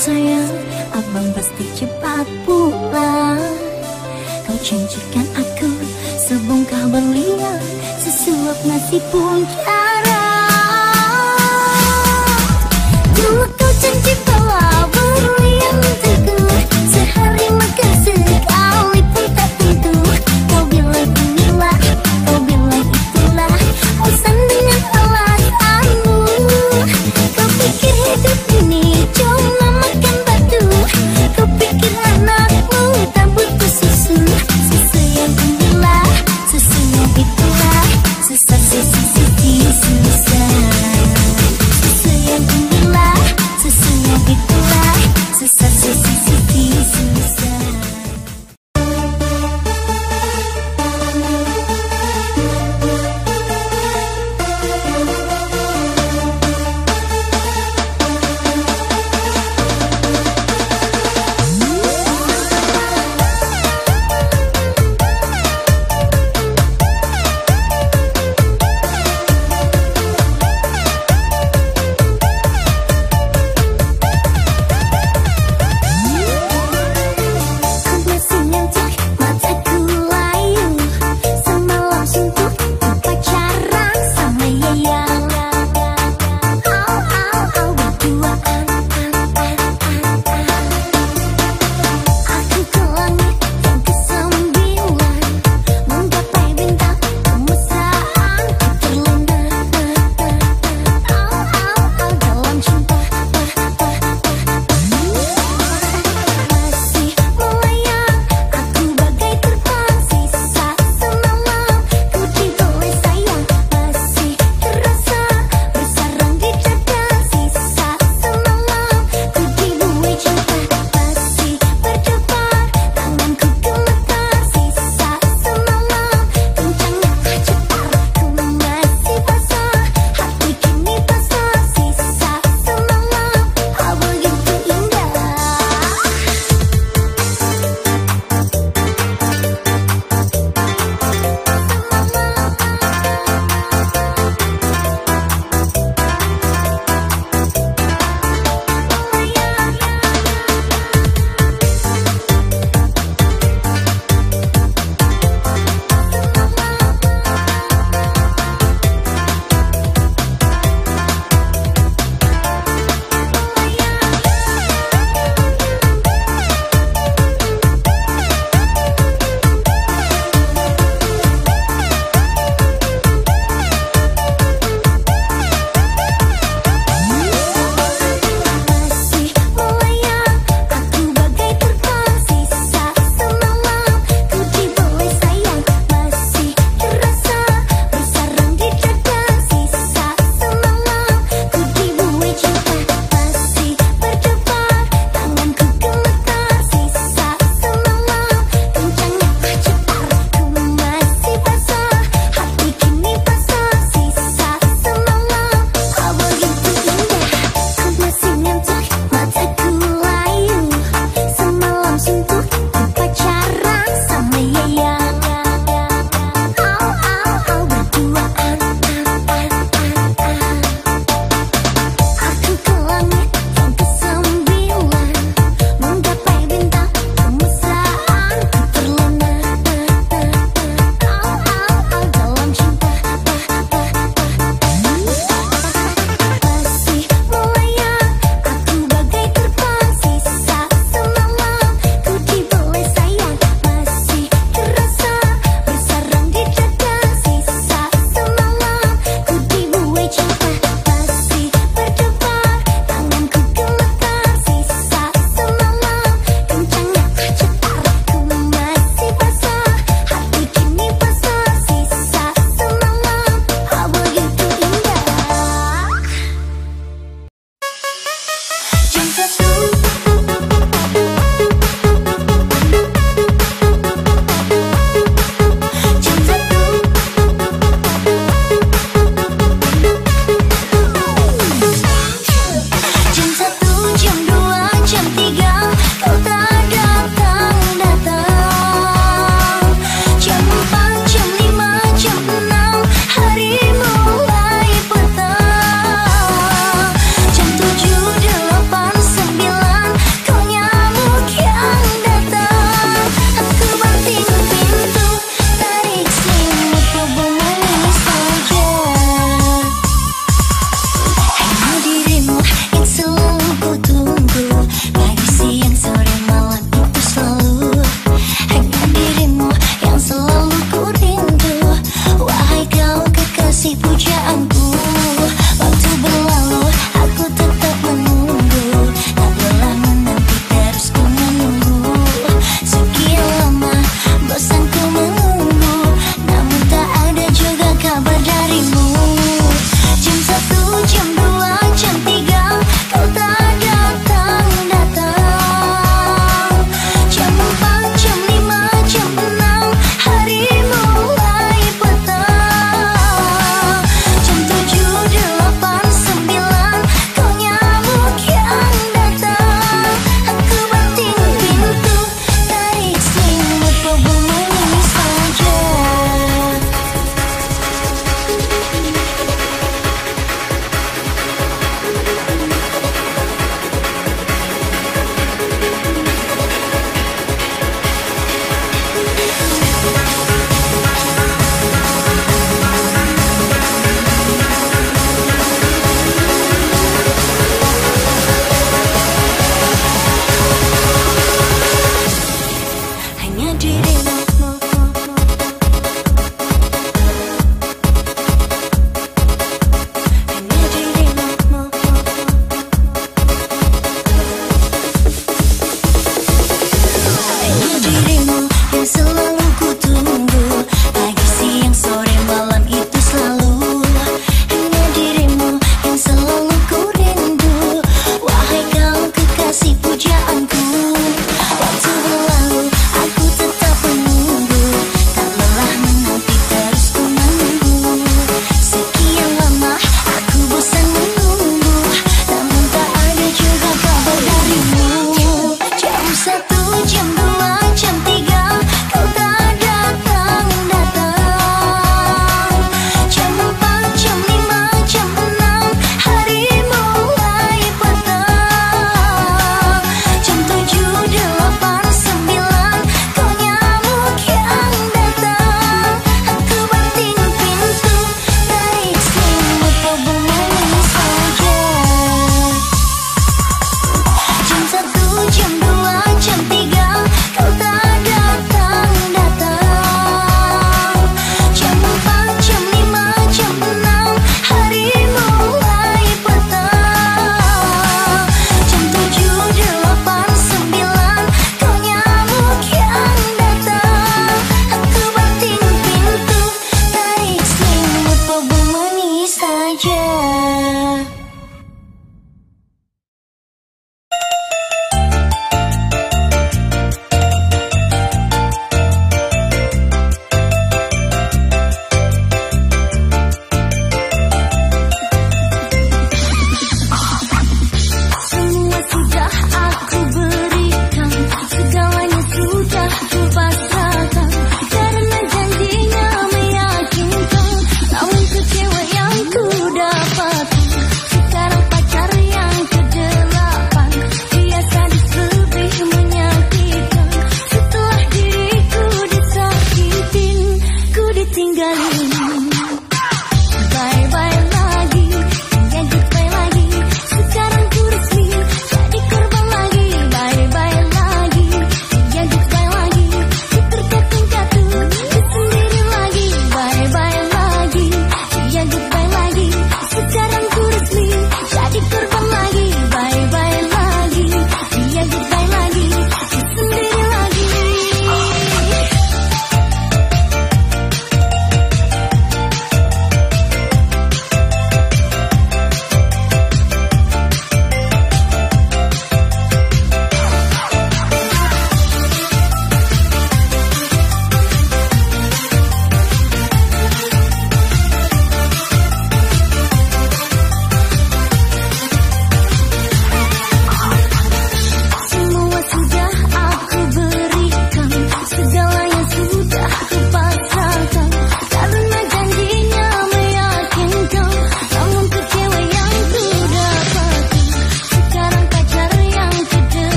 sayang Abang pasti cepat pulang. Kau janjikan aku sebongkah berlian Sesuap nasi pun cara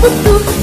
butuh